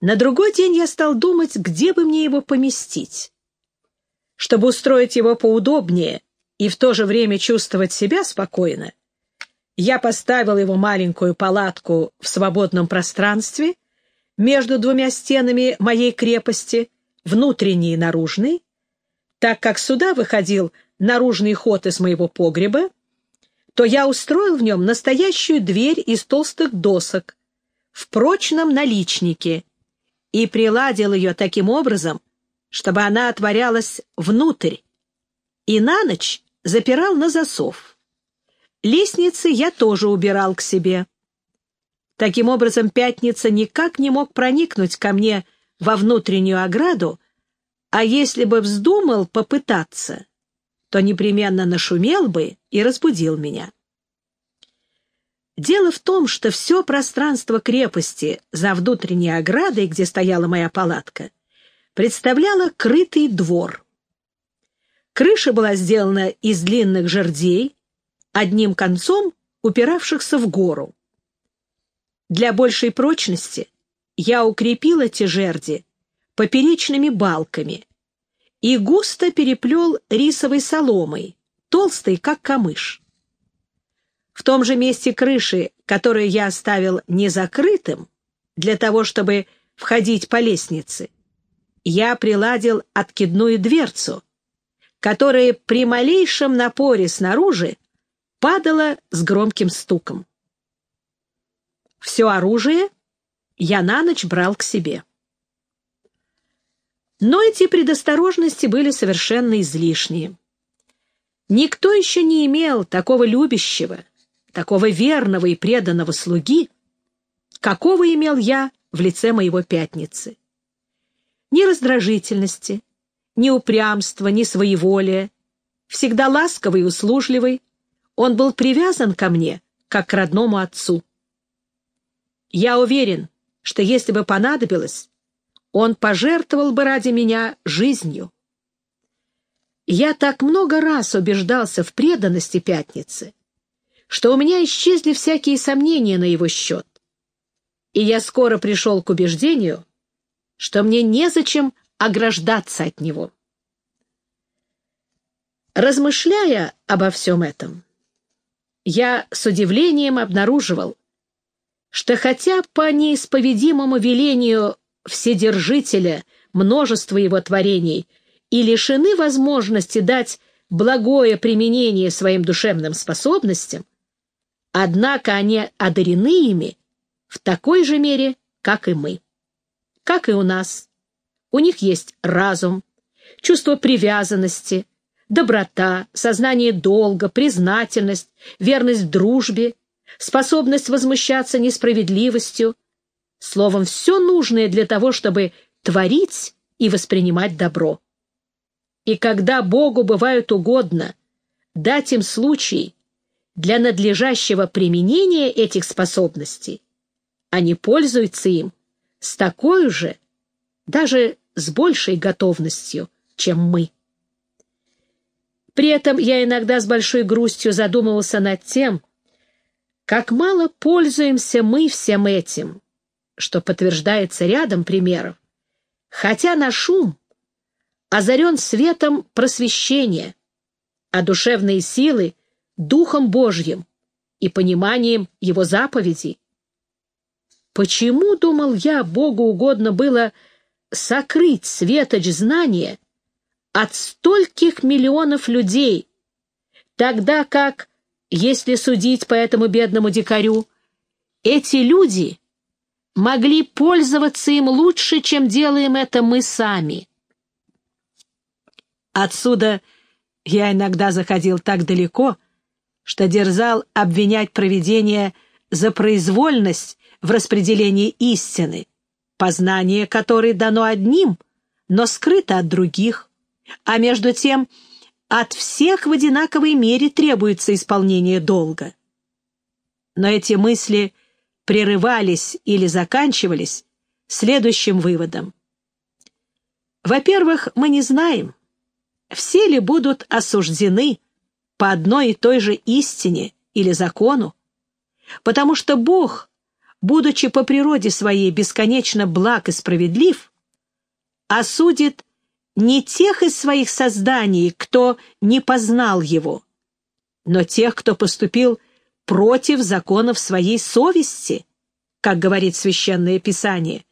На другой день я стал думать, где бы мне его поместить. Чтобы устроить его поудобнее и в то же время чувствовать себя спокойно, я поставил его маленькую палатку в свободном пространстве между двумя стенами моей крепости, внутренней и наружной, так как сюда выходил наружный ход из моего погреба, то я устроил в нем настоящую дверь из толстых досок в прочном наличнике и приладил ее таким образом, чтобы она отворялась внутрь, и на ночь запирал на засов. Лестницы я тоже убирал к себе. Таким образом, Пятница никак не мог проникнуть ко мне во внутреннюю ограду, а если бы вздумал попытаться, то непременно нашумел бы и разбудил меня. Дело в том, что все пространство крепости за внутренней оградой, где стояла моя палатка, представляло крытый двор. Крыша была сделана из длинных жердей, одним концом упиравшихся в гору. Для большей прочности я укрепил эти жерди поперечными балками и густо переплел рисовой соломой, толстой, как камыш. В том же месте крыши, которое я оставил незакрытым, для того, чтобы входить по лестнице, я приладил откидную дверцу, которая при малейшем напоре снаружи падала с громким стуком. Все оружие я на ночь брал к себе. Но эти предосторожности были совершенно излишние. Никто еще не имел такого любящего, такого верного и преданного слуги, какого имел я в лице моего пятницы. Ни раздражительности, ни упрямства, ни своеволия, всегда ласковый и услужливый, он был привязан ко мне, как к родному отцу. Я уверен, что если бы понадобилось, он пожертвовал бы ради меня жизнью. Я так много раз убеждался в преданности Пятницы, что у меня исчезли всякие сомнения на его счет. И я скоро пришел к убеждению, что мне незачем ограждаться от него. Размышляя обо всем этом, я с удивлением обнаруживал, что хотя по неисповедимому велению Вседержителя множество его творений и лишены возможности дать благое применение своим душевным способностям, однако они одарены ими в такой же мере, как и мы. Как и у нас. У них есть разум, чувство привязанности, доброта, сознание долга, признательность, верность дружбе, способность возмущаться несправедливостью, словом, все нужное для того, чтобы творить и воспринимать добро. И когда Богу бывает угодно дать им случай для надлежащего применения этих способностей, они пользуются им с такой же, даже с большей готовностью, чем мы. При этом я иногда с большой грустью задумывался над тем, как мало пользуемся мы всем этим, что подтверждается рядом примеров, хотя наш ум озарен светом просвещения, а душевные силы — Духом Божьим и пониманием Его заповедей. Почему, думал я, Богу угодно было сокрыть светоч знания от стольких миллионов людей, тогда как если судить по этому бедному дикарю, эти люди могли пользоваться им лучше, чем делаем это мы сами. Отсюда я иногда заходил так далеко, что дерзал обвинять провидение за произвольность в распределении истины, познание которой дано одним, но скрыто от других, а между тем — от всех в одинаковой мере требуется исполнение долга. Но эти мысли прерывались или заканчивались следующим выводом. Во-первых, мы не знаем, все ли будут осуждены по одной и той же истине или закону, потому что Бог будучи по природе своей бесконечно благ и справедлив, осудит не тех из своих созданий, кто не познал его, но тех, кто поступил против законов своей совести, как говорит Священное Писание,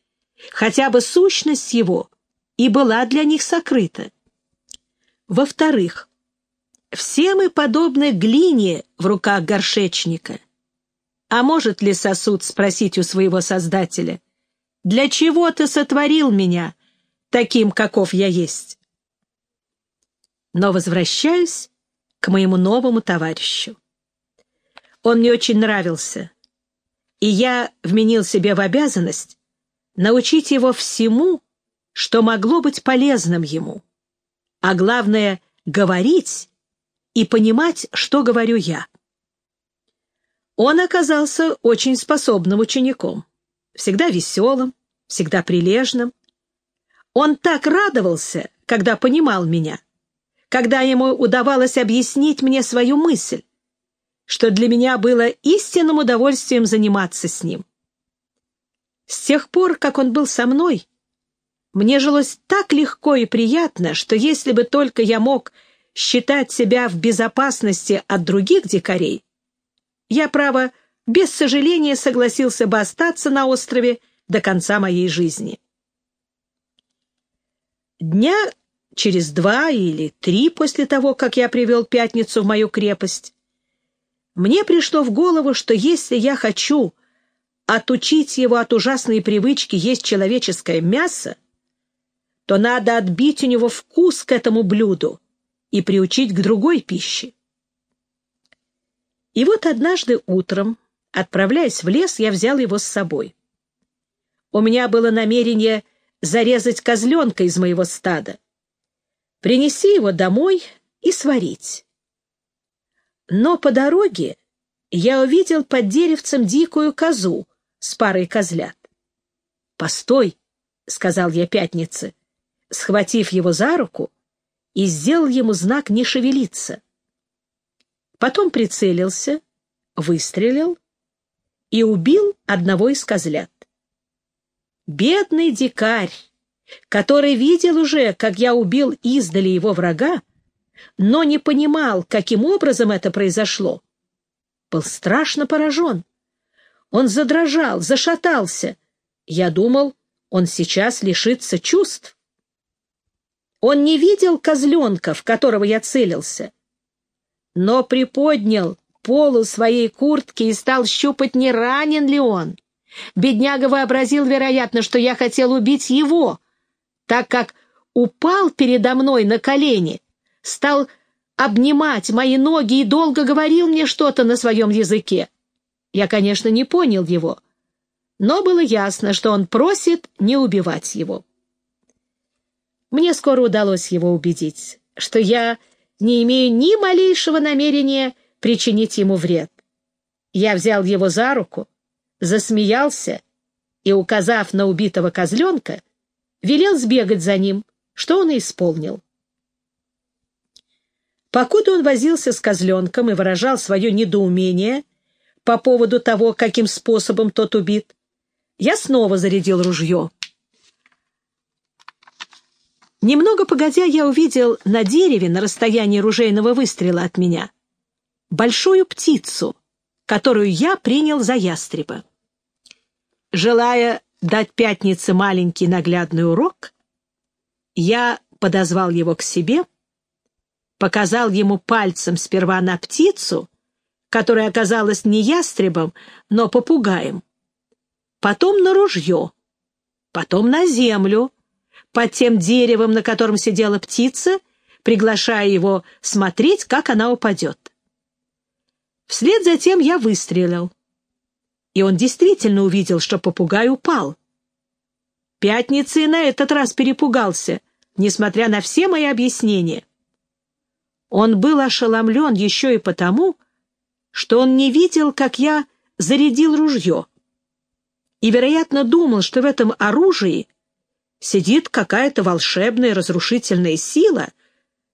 хотя бы сущность его и была для них сокрыта. Во-вторых, все мы подобны глине в руках горшечника. А может ли сосуд спросить у своего Создателя, «Для чего ты сотворил меня, таким, каков я есть?» Но возвращаюсь к моему новому товарищу. Он мне очень нравился, и я вменил себе в обязанность научить его всему, что могло быть полезным ему, а главное — говорить и понимать, что говорю я. Он оказался очень способным учеником, всегда веселым, всегда прилежным. Он так радовался, когда понимал меня, когда ему удавалось объяснить мне свою мысль, что для меня было истинным удовольствием заниматься с ним. С тех пор, как он был со мной, мне жилось так легко и приятно, что если бы только я мог считать себя в безопасности от других дикарей, я, право, без сожаления согласился бы остаться на острове до конца моей жизни. Дня через два или три после того, как я привел пятницу в мою крепость, мне пришло в голову, что если я хочу отучить его от ужасной привычки есть человеческое мясо, то надо отбить у него вкус к этому блюду и приучить к другой пище. И вот однажды утром, отправляясь в лес, я взял его с собой. У меня было намерение зарезать козленка из моего стада, принести его домой и сварить. Но по дороге я увидел под деревцем дикую козу с парой козлят. «Постой!» — сказал я пятнице, схватив его за руку и сделал ему знак не шевелиться. Потом прицелился, выстрелил и убил одного из козлят. Бедный дикарь, который видел уже, как я убил издали его врага, но не понимал, каким образом это произошло, был страшно поражен. Он задрожал, зашатался. Я думал, он сейчас лишится чувств. Он не видел козленка, в которого я целился, но приподнял полу своей куртки и стал щупать, не ранен ли он. Бедняга вообразил, вероятно, что я хотел убить его, так как упал передо мной на колени, стал обнимать мои ноги и долго говорил мне что-то на своем языке. Я, конечно, не понял его, но было ясно, что он просит не убивать его. Мне скоро удалось его убедить, что я не имею ни малейшего намерения причинить ему вред. Я взял его за руку, засмеялся и, указав на убитого козленка, велел сбегать за ним, что он и исполнил. Покуда он возился с козленком и выражал свое недоумение по поводу того, каким способом тот убит, я снова зарядил ружье. Немного погодя, я увидел на дереве на расстоянии ружейного выстрела от меня большую птицу, которую я принял за ястреба. Желая дать пятнице маленький наглядный урок, я подозвал его к себе, показал ему пальцем сперва на птицу, которая оказалась не ястребом, но попугаем, потом на ружье, потом на землю, под тем деревом, на котором сидела птица, приглашая его смотреть, как она упадет. Вслед за тем я выстрелил. И он действительно увидел, что попугай упал. Пятница и на этот раз перепугался, несмотря на все мои объяснения. Он был ошеломлен еще и потому, что он не видел, как я зарядил ружье, и, вероятно, думал, что в этом оружии сидит какая-то волшебная разрушительная сила,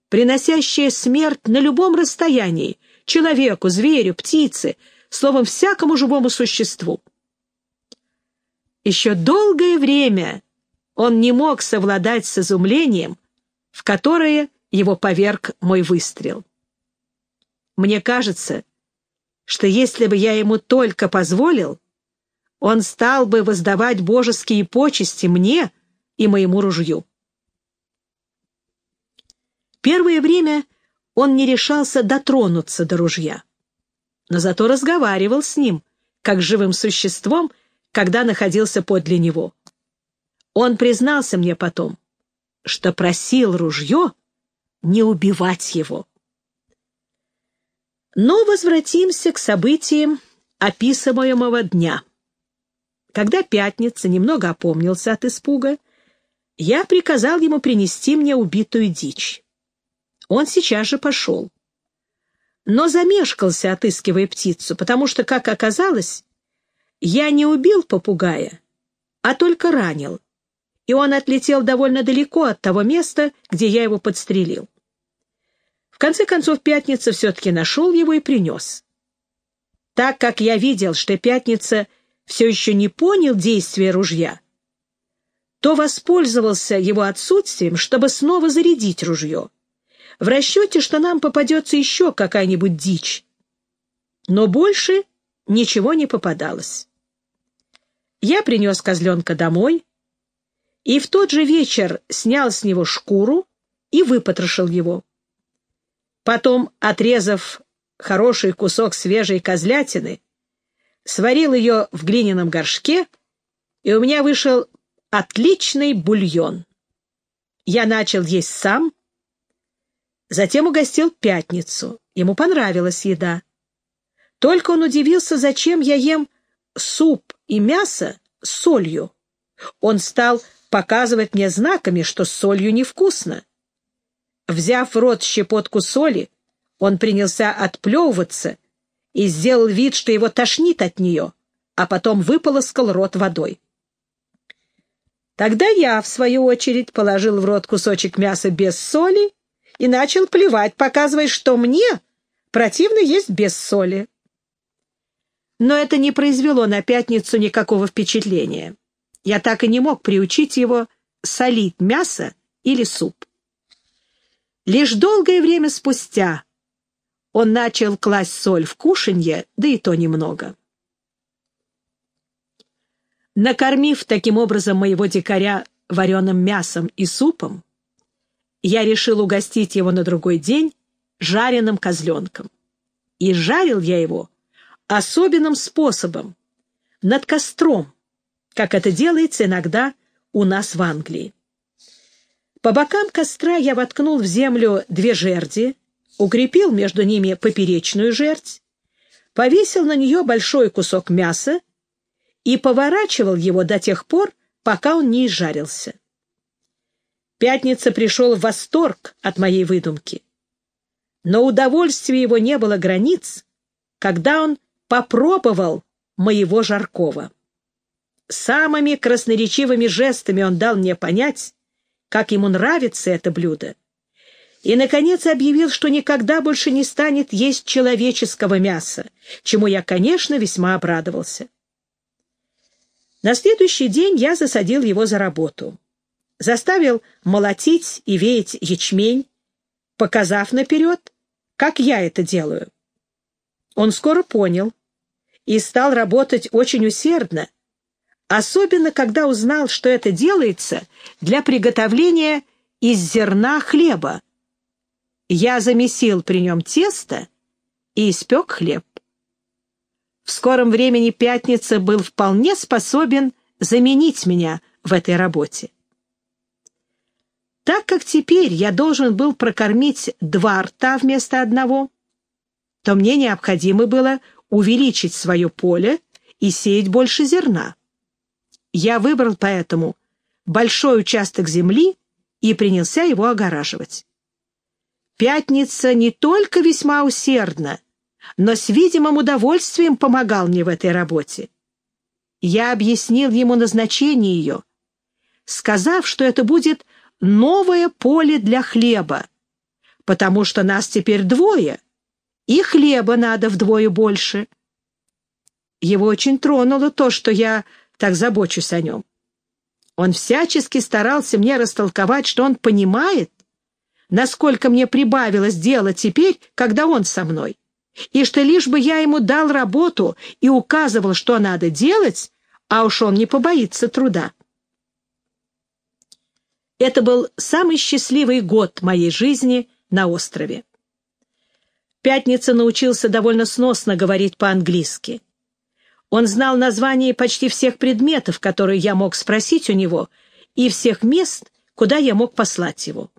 приносящая смерть на любом расстоянии, человеку, зверю, птице, словом, всякому живому существу. Еще долгое время он не мог совладать с изумлением, в которое его поверг мой выстрел. Мне кажется, что если бы я ему только позволил, он стал бы воздавать божеские почести мне и моему ружью. Первое время он не решался дотронуться до ружья, но зато разговаривал с ним, как с живым существом, когда находился подле него. Он признался мне потом, что просил ружье не убивать его. Но возвратимся к событиям описываемого дня. Когда Пятница немного опомнился от испуга, я приказал ему принести мне убитую дичь. Он сейчас же пошел. Но замешкался, отыскивая птицу, потому что, как оказалось, я не убил попугая, а только ранил, и он отлетел довольно далеко от того места, где я его подстрелил. В конце концов, Пятница все-таки нашел его и принес. Так как я видел, что Пятница все еще не понял действия ружья, то воспользовался его отсутствием, чтобы снова зарядить ружье, в расчете, что нам попадется еще какая-нибудь дичь. Но больше ничего не попадалось. Я принес козленка домой и в тот же вечер снял с него шкуру и выпотрошил его. Потом, отрезав хороший кусок свежей козлятины, сварил ее в глиняном горшке, и у меня вышел отличный бульон. Я начал есть сам, затем угостил пятницу. Ему понравилась еда. Только он удивился, зачем я ем суп и мясо с солью. Он стал показывать мне знаками, что с солью невкусно. Взяв в рот щепотку соли, он принялся отплевываться и сделал вид, что его тошнит от нее, а потом выполоскал рот водой. Тогда я, в свою очередь, положил в рот кусочек мяса без соли и начал плевать, показывая, что мне противно есть без соли но это не произвело на пятницу никакого впечатления. Я так и не мог приучить его солить мясо или суп. Лишь долгое время спустя он начал класть соль в кушанье, да и то немного. Накормив таким образом моего дикаря вареным мясом и супом, я решил угостить его на другой день жареным козленком. И жарил я его особенным способом, над костром, как это делается иногда у нас в Англии. По бокам костра я воткнул в землю две жерди, укрепил между ними поперечную жердь, повесил на нее большой кусок мяса и поворачивал его до тех пор, пока он не изжарился. Пятница пришел в восторг от моей выдумки. Но удовольствия его не было границ, когда он попробовал моего Жаркова. Самыми красноречивыми жестами он дал мне понять, как ему нравится это блюдо, и, наконец, объявил, что никогда больше не станет есть человеческого мяса, чему я, конечно, весьма обрадовался. На следующий день я засадил его за работу. Заставил молотить и веять ячмень, показав наперед, как я это делаю. Он скоро понял, и стал работать очень усердно, особенно когда узнал, что это делается для приготовления из зерна хлеба. Я замесил при нем тесто и испек хлеб. В скором времени Пятница был вполне способен заменить меня в этой работе. Так как теперь я должен был прокормить два рта вместо одного, то мне необходимо было увеличить свое поле и сеять больше зерна. Я выбрал поэтому большой участок земли и принялся его огораживать. Пятница не только весьма усердно, но с видимым удовольствием помогал мне в этой работе. Я объяснил ему назначение ее, сказав, что это будет новое поле для хлеба, потому что нас теперь двое — и хлеба надо вдвое больше. Его очень тронуло то, что я так забочусь о нем. Он всячески старался мне растолковать, что он понимает, насколько мне прибавилось дела теперь, когда он со мной, и что лишь бы я ему дал работу и указывал, что надо делать, а уж он не побоится труда. Это был самый счастливый год моей жизни на острове. Пятница научился довольно сносно говорить по-английски. Он знал названия почти всех предметов, которые я мог спросить у него, и всех мест, куда я мог послать его.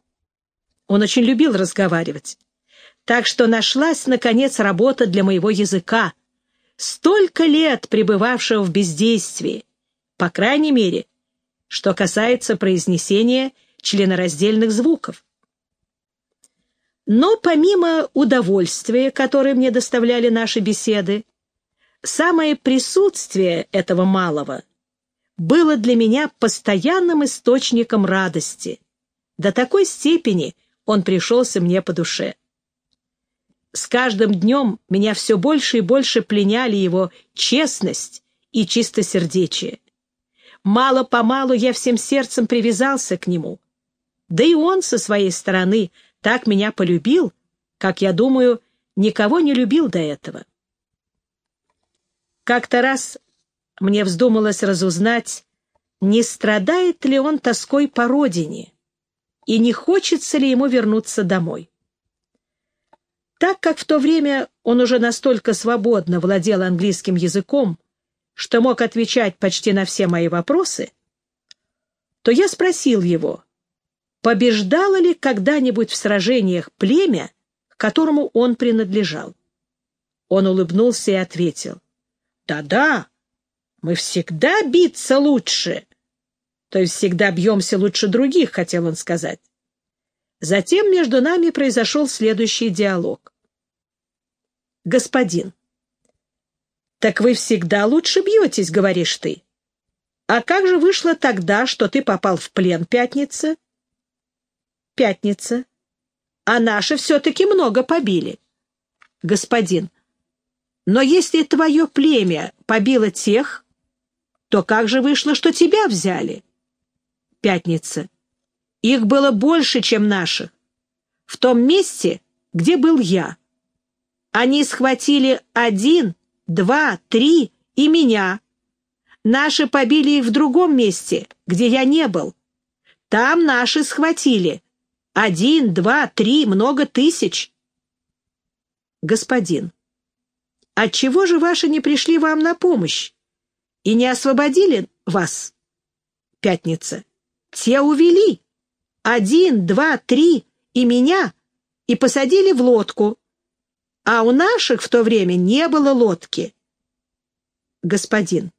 Он очень любил разговаривать. Так что нашлась, наконец, работа для моего языка, столько лет пребывавшего в бездействии, по крайней мере, что касается произнесения членораздельных звуков. Но помимо удовольствия, которое мне доставляли наши беседы, самое присутствие этого малого было для меня постоянным источником радости. До такой степени он пришелся мне по душе. С каждым днем меня все больше и больше пленяли его честность и чистосердечие. Мало-помалу я всем сердцем привязался к нему. Да и он со своей стороны так меня полюбил, как, я думаю, никого не любил до этого. Как-то раз мне вздумалось разузнать, не страдает ли он тоской по родине и не хочется ли ему вернуться домой. Так как в то время он уже настолько свободно владел английским языком, что мог отвечать почти на все мои вопросы, то я спросил его, побеждало ли когда-нибудь в сражениях племя, к которому он принадлежал. Он улыбнулся и ответил, да-да, мы всегда биться лучше. То есть всегда бьемся лучше других, хотел он сказать. Затем между нами произошел следующий диалог. Господин, так вы всегда лучше бьетесь, говоришь ты. А как же вышло тогда, что ты попал в плен, Пятница? Пятница. А наши все-таки много побили. Господин, но если твое племя побило тех, то как же вышло, что тебя взяли? Пятница. Их было больше, чем наших. В том месте, где был я. Они схватили один, два, три и меня. Наши побили их в другом месте, где я не был. Там наши схватили. Один, два, три, много тысяч. Господин, Отчего же ваши не пришли вам на помощь и не освободили вас? Пятница. Те увели. Один, два, три и меня и посадили в лодку. А у наших в то время не было лодки. Господин.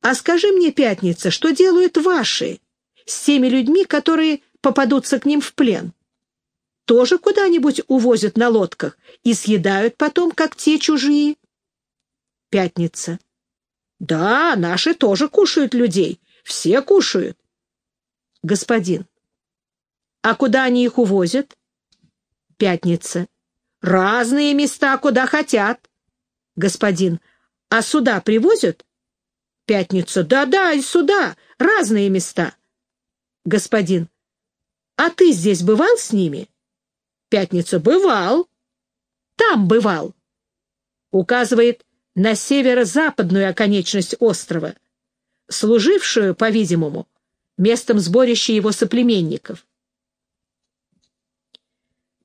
А скажи мне, Пятница, что делают ваши с теми людьми, которые попадутся к ним в плен? тоже куда-нибудь увозят на лодках и съедают потом, как те чужие? Пятница. Да, наши тоже кушают людей. Все кушают. Господин. А куда они их увозят? Пятница. Разные места, куда хотят. Господин. А сюда привозят? Пятница. Да-да, и сюда. Разные места. Господин. А ты здесь бывал с ними? Пятница бывал. Там бывал. Указывает на северо-западную оконечность острова, служившую, по-видимому, местом сборища его соплеменников.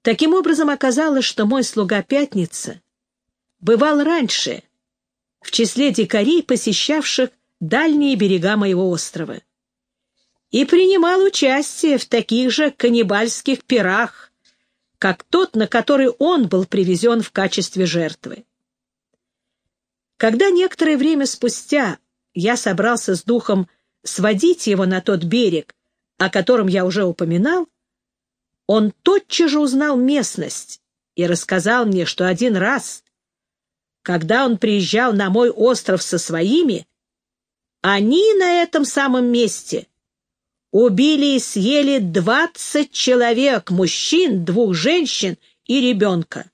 Таким образом, оказалось, что мой слуга Пятница бывал раньше в числе дикарей, посещавших дальние берега моего острова, и принимал участие в таких же каннибальских пирах, как тот, на который он был привезен в качестве жертвы. Когда некоторое время спустя я собрался с духом сводить его на тот берег, о котором я уже упоминал, он тотчас же узнал местность и рассказал мне, что один раз, когда он приезжал на мой остров со своими, они на этом самом месте убили и съели двадцать человек, мужчин, двух женщин и ребенка.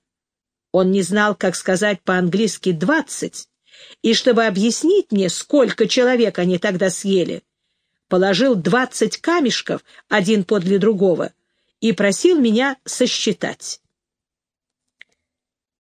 Он не знал, как сказать по-английски «двадцать», и чтобы объяснить мне, сколько человек они тогда съели, положил двадцать камешков один подле другого и просил меня сосчитать.